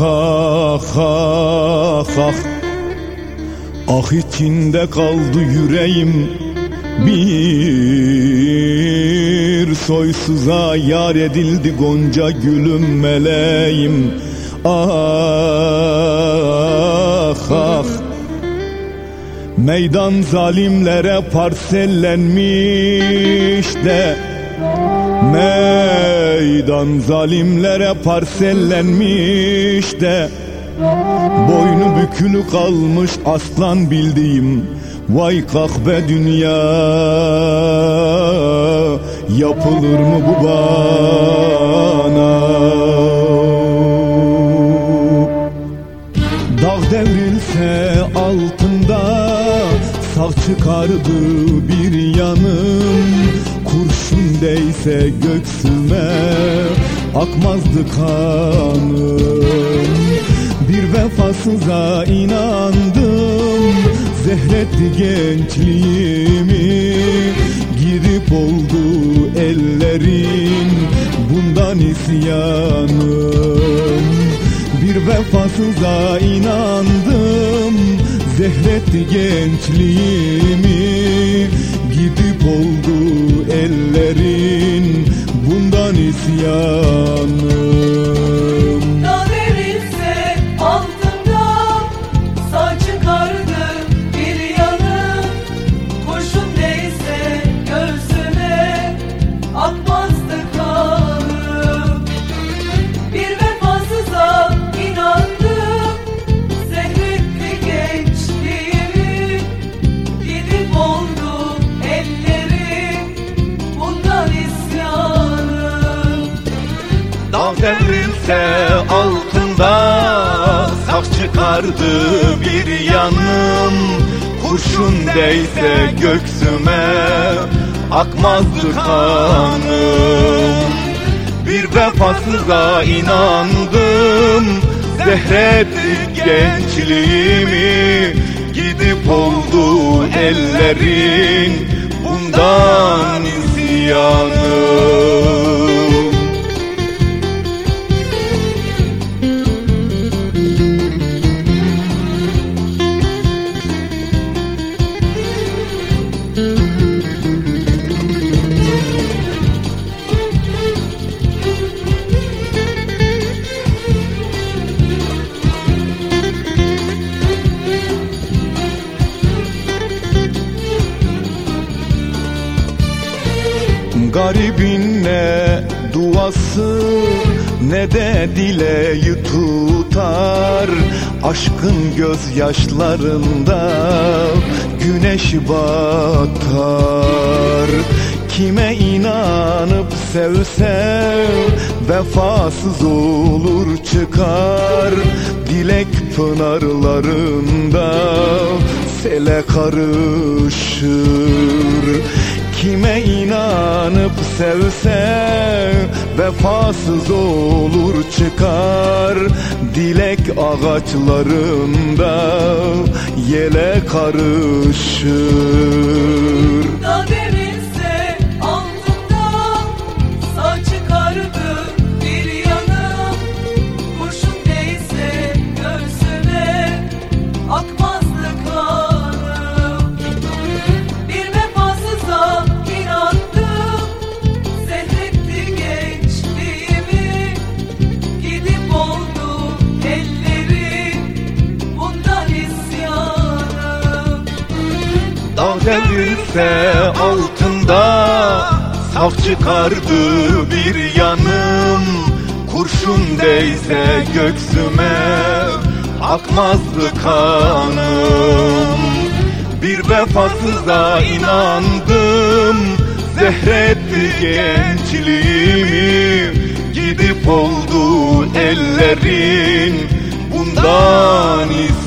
Ah ah ah ah içinde kaldı yüreğim. Bir soysuza yar edildi gonca gülüm meleğim. Ah ah. Meydan zalimlere parsellenmiş de Meydan zalimlere parsellenmiş de Boynu bükülü kalmış aslan bildiğim Vay kahve dünya Yapılır mı bu bana? Dağ devrilse altında Sağ çıkardı bir yanım Değse göksüme Akmazdı kanım. Bir vefasıza inandım Zehretti gençliğimi. Gidip oldu ellerin Bundan isyanım. Bir vefasıza inandım Zehretti gençliğimi Gidip oldu ellerin. Bundan isyanım Dağ devrilse altında Sak çıkardı bir yanım. Kurşun değse göksüme Akmazdı kanım. Bir vefasıza inandım Zehretti gençliğimi Gidip oldu ellerin. Bundan isyanım Garibin ne duası ne de dileği tutar Aşkın gözyaşlarında güneş batar. Kime inanıp sevse vefasız olur çıkar. Dilek pınarlarında sele karışır Kime inanıp sevse vefasız olur çıkar. Dilek ağaçlarında yele karışır. Dağ Dağ devrilse altında Saf çıkardı bir yanım. Kurşun değse göksüme Akmazdı kanım. Bir vefasıza inandım Zehretti gençliğimi Gidip oldu ellerin Bundan is